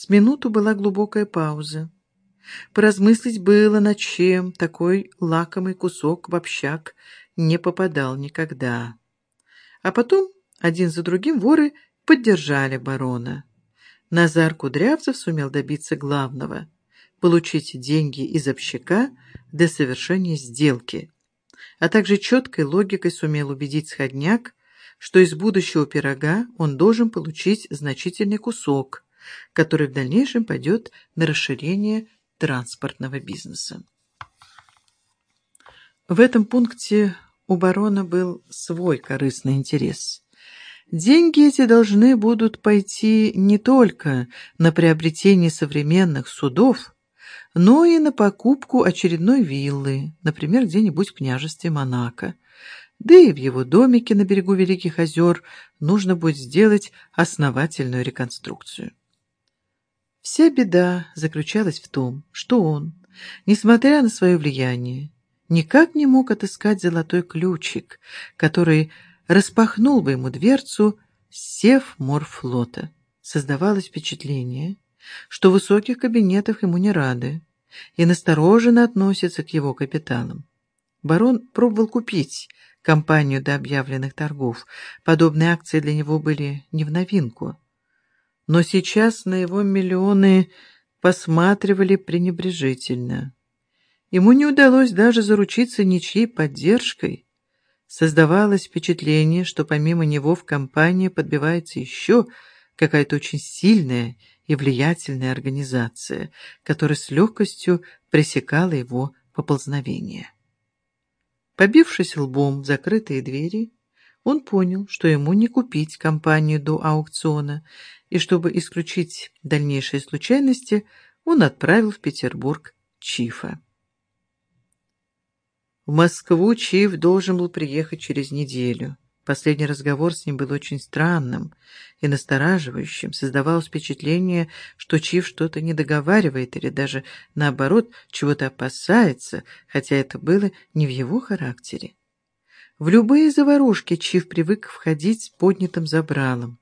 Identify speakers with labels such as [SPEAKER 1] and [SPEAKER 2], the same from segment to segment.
[SPEAKER 1] С минуту была глубокая пауза. Поразмыслить было над чем такой лакомый кусок в общак не попадал никогда. А потом один за другим воры поддержали барона. Назар Кудрявцев сумел добиться главного — получить деньги из общака до совершения сделки, а также четкой логикой сумел убедить сходняк, что из будущего пирога он должен получить значительный кусок — который в дальнейшем пойдет на расширение транспортного бизнеса. В этом пункте у барона был свой корыстный интерес. Деньги эти должны будут пойти не только на приобретение современных судов, но и на покупку очередной виллы, например, где-нибудь в княжестве Монако. Да и в его домике на берегу Великих озер нужно будет сделать основательную реконструкцию. Вся беда заключалась в том, что он, несмотря на свое влияние, никак не мог отыскать золотой ключик, который распахнул бы ему дверцу Севморфлота. Создавалось впечатление, что высоких кабинетах ему не рады и настороженно относятся к его капиталам. Барон пробовал купить компанию до объявленных торгов. Подобные акции для него были не в новинку но сейчас на его миллионы посматривали пренебрежительно. Ему не удалось даже заручиться ничьей поддержкой. Создавалось впечатление, что помимо него в компании подбивается еще какая-то очень сильная и влиятельная организация, которая с легкостью пресекала его поползновение. Побившись лбом в закрытые двери, он понял, что ему не купить компанию до аукциона, и чтобы исключить дальнейшие случайности, он отправил в Петербург Чифа. В Москву Чиф должен был приехать через неделю. Последний разговор с ним был очень странным и настораживающим. Создавалось впечатление, что Чиф что-то не договаривает или даже, наоборот, чего-то опасается, хотя это было не в его характере. В любые заварушки Чиф привык входить с поднятым забралом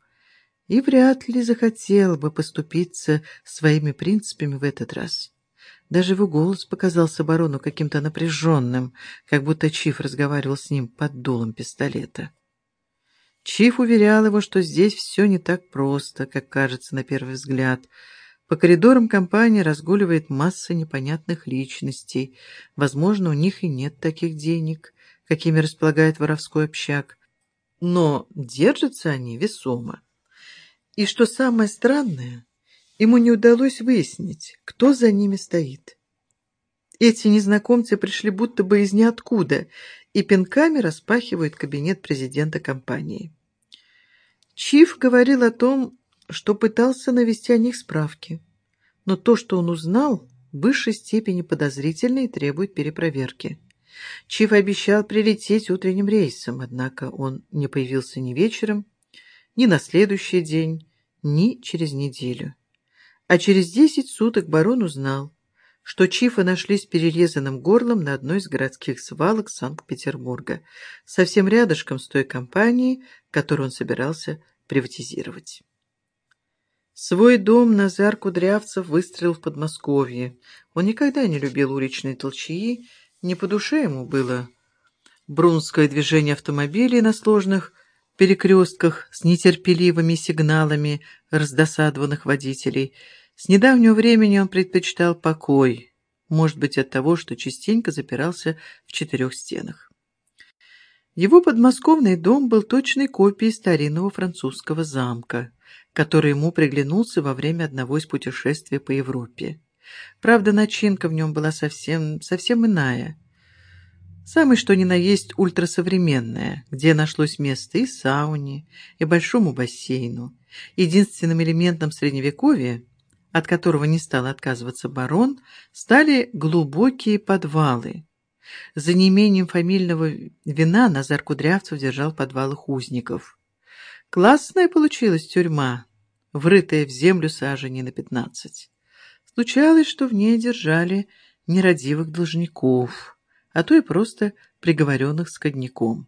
[SPEAKER 1] и вряд ли захотел бы поступиться своими принципами в этот раз. Даже его голос показался барону каким-то напряженным, как будто Чиф разговаривал с ним под дулом пистолета. Чиф уверял его, что здесь все не так просто, как кажется на первый взгляд. По коридорам компании разгуливает масса непонятных личностей. Возможно, у них и нет таких денег, какими располагает воровской общак. Но держатся они весомо. И что самое странное, ему не удалось выяснить, кто за ними стоит. Эти незнакомцы пришли будто бы из ниоткуда и пинками распахивают кабинет президента компании. Чиф говорил о том, что пытался навести о них справки, но то, что он узнал, в высшей степени подозрительно и требует перепроверки. Чиф обещал прилететь утренним рейсом, однако он не появился ни вечером, ни на следующий день, ни через неделю. А через десять суток барон узнал, что Чифа нашли с перерезанным горлом на одной из городских свалок Санкт-Петербурга, совсем рядышком с той компанией, которую он собирался приватизировать. Свой дом Назар Кудрявцев выстроил в Подмосковье. Он никогда не любил уличные толчаи, не по душе ему было брунское движение автомобилей на сложных перекрестках с нетерпеливыми сигналами раздосадованных водителей. С недавнего времени он предпочитал покой, может быть от того, что частенько запирался в четырех стенах. Его подмосковный дом был точной копией старинного французского замка, который ему приглянулся во время одного из путешествий по Европе. Правда, начинка в нем была совсем, совсем иная – Самое что ни на есть ультрасовременное, где нашлось место и сауне, и большому бассейну. Единственным элементом средневековья, от которого не стал отказываться барон, стали глубокие подвалы. За неимением фамильного вина Назар Кудрявцев держал в подвалах узников. Классная получилась тюрьма, врытая в землю сажени на пятнадцать. Случалось, что в ней держали нерадивых должников – а то и просто приговоренных скодняком.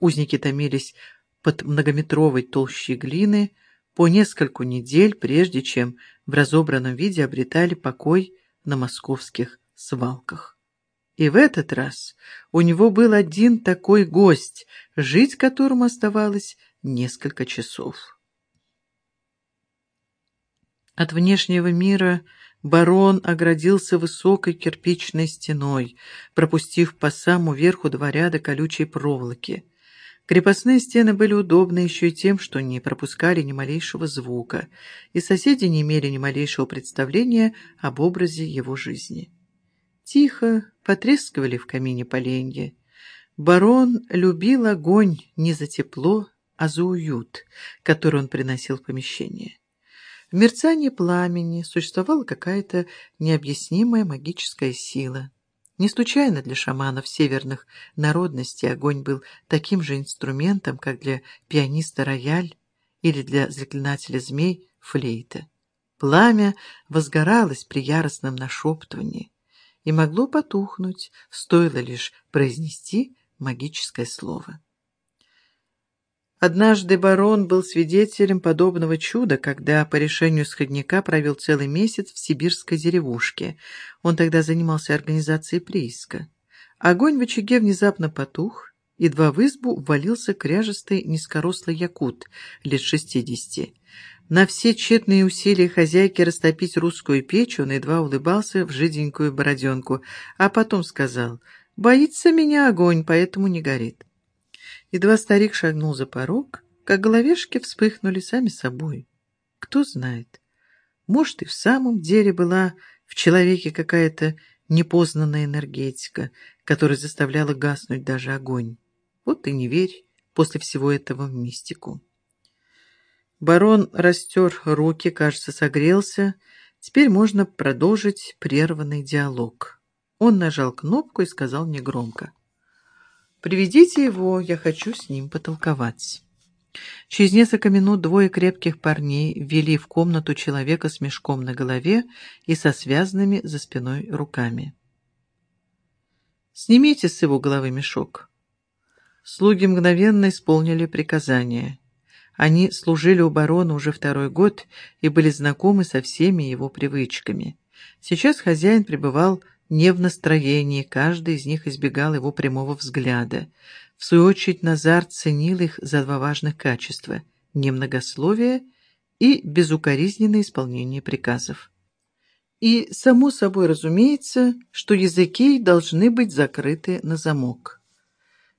[SPEAKER 1] Узники томились под многометровой толщей глины по нескольку недель, прежде чем в разобранном виде обретали покой на московских свалках. И в этот раз у него был один такой гость, жить которому оставалось несколько часов. От внешнего мира барон оградился высокой кирпичной стеной, пропустив по саму верху два ряда колючей проволоки. Крепостные стены были удобны еще и тем, что не пропускали ни малейшего звука, и соседи не имели ни малейшего представления об образе его жизни. Тихо потрескивали в камине поленья. Барон любил огонь не за тепло, а за уют, который он приносил в помещение. В мерцании пламени существовала какая-то необъяснимая магическая сила. Не случайно для шаманов северных народностей огонь был таким же инструментом, как для пианиста рояль или для заклинателя змей флейта. Пламя возгоралось при яростном нашептывании и могло потухнуть, стоило лишь произнести магическое слово. Однажды барон был свидетелем подобного чуда, когда по решению сходника провел целый месяц в сибирской деревушке. Он тогда занимался организацией прииска. Огонь в очаге внезапно потух, едва в избу ввалился кряжестый низкорослый якут лет шестидесяти. На все тщетные усилия хозяйки растопить русскую печь он едва улыбался в жиденькую бороденку, а потом сказал «Боится меня огонь, поэтому не горит». Едва старик шагнул за порог, как головешки вспыхнули сами собой. Кто знает, может, и в самом деле была в человеке какая-то непознанная энергетика, которая заставляла гаснуть даже огонь. Вот и не верь после всего этого в мистику. Барон растер руки, кажется, согрелся. Теперь можно продолжить прерванный диалог. Он нажал кнопку и сказал негромко. Приведите его, я хочу с ним потолковать. Через несколько минут двое крепких парней ввели в комнату человека с мешком на голове и со связанными за спиной руками. «Снимите с его головы мешок». Слуги мгновенно исполнили приказание. Они служили у барона уже второй год и были знакомы со всеми его привычками. Сейчас хозяин пребывал не в настроении, каждый из них избегал его прямого взгляда. В свою очередь Назар ценил их за два важных качества – немногословие и безукоризненное исполнение приказов. И, само собой разумеется, что языки должны быть закрыты на замок.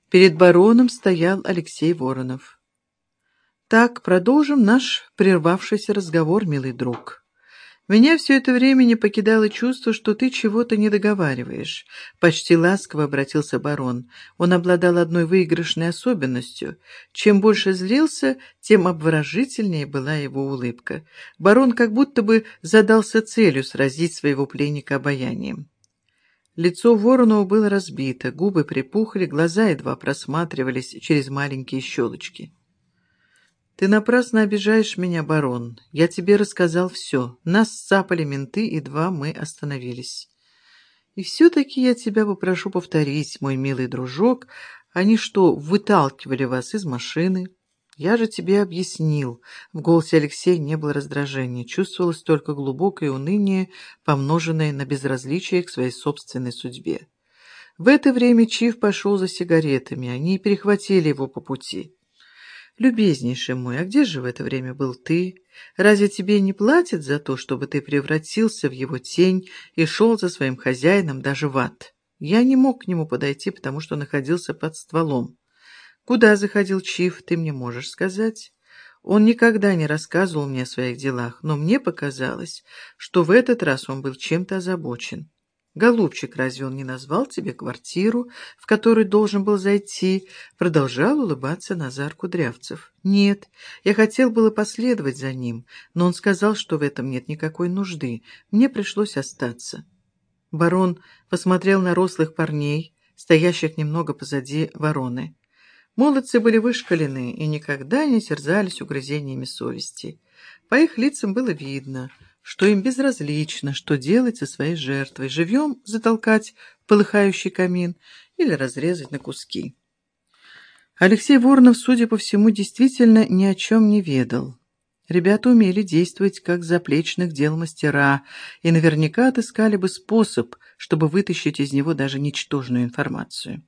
[SPEAKER 1] Перед бароном стоял Алексей Воронов. «Так, продолжим наш прервавшийся разговор, милый друг». Меня все это время не покидало чувство, что ты чего-то не договариваешь. Почти ласково обратился барон. Он обладал одной выигрышной особенностью. Чем больше злился, тем обворожительнее была его улыбка. Барон как будто бы задался целью сразить своего пленника обаянием. Лицо Воронова было разбито, губы припухли, глаза едва просматривались через маленькие щелочки. «Ты напрасно обижаешь меня, барон. Я тебе рассказал все. Нас сцапали менты, и два мы остановились. И все-таки я тебя попрошу повторить, мой милый дружок. Они что, выталкивали вас из машины?» «Я же тебе объяснил». В голосе Алексея не было раздражения. Чувствовалось только глубокое уныние, помноженное на безразличие к своей собственной судьбе. В это время Чиф пошел за сигаретами. Они перехватили его по пути. «Любезнейший мой, а где же в это время был ты? Разве тебе не платят за то, чтобы ты превратился в его тень и шел за своим хозяином даже в ад? Я не мог к нему подойти, потому что находился под стволом. Куда заходил Чиф, ты мне можешь сказать?» Он никогда не рассказывал мне о своих делах, но мне показалось, что в этот раз он был чем-то озабочен. «Голубчик, разве он не назвал тебе квартиру, в которую должен был зайти?» Продолжал улыбаться Назар Кудрявцев. «Нет, я хотел было последовать за ним, но он сказал, что в этом нет никакой нужды. Мне пришлось остаться». Барон посмотрел на рослых парней, стоящих немного позади вороны. Молодцы были вышкалены и никогда не терзались угрызениями совести. По их лицам было видно — что им безразлично, что делать со своей жертвой, живьем затолкать полыхающий камин или разрезать на куски. Алексей Воронов, судя по всему, действительно ни о чем не ведал. Ребята умели действовать как заплечных дел мастера и наверняка отыскали бы способ, чтобы вытащить из него даже ничтожную информацию.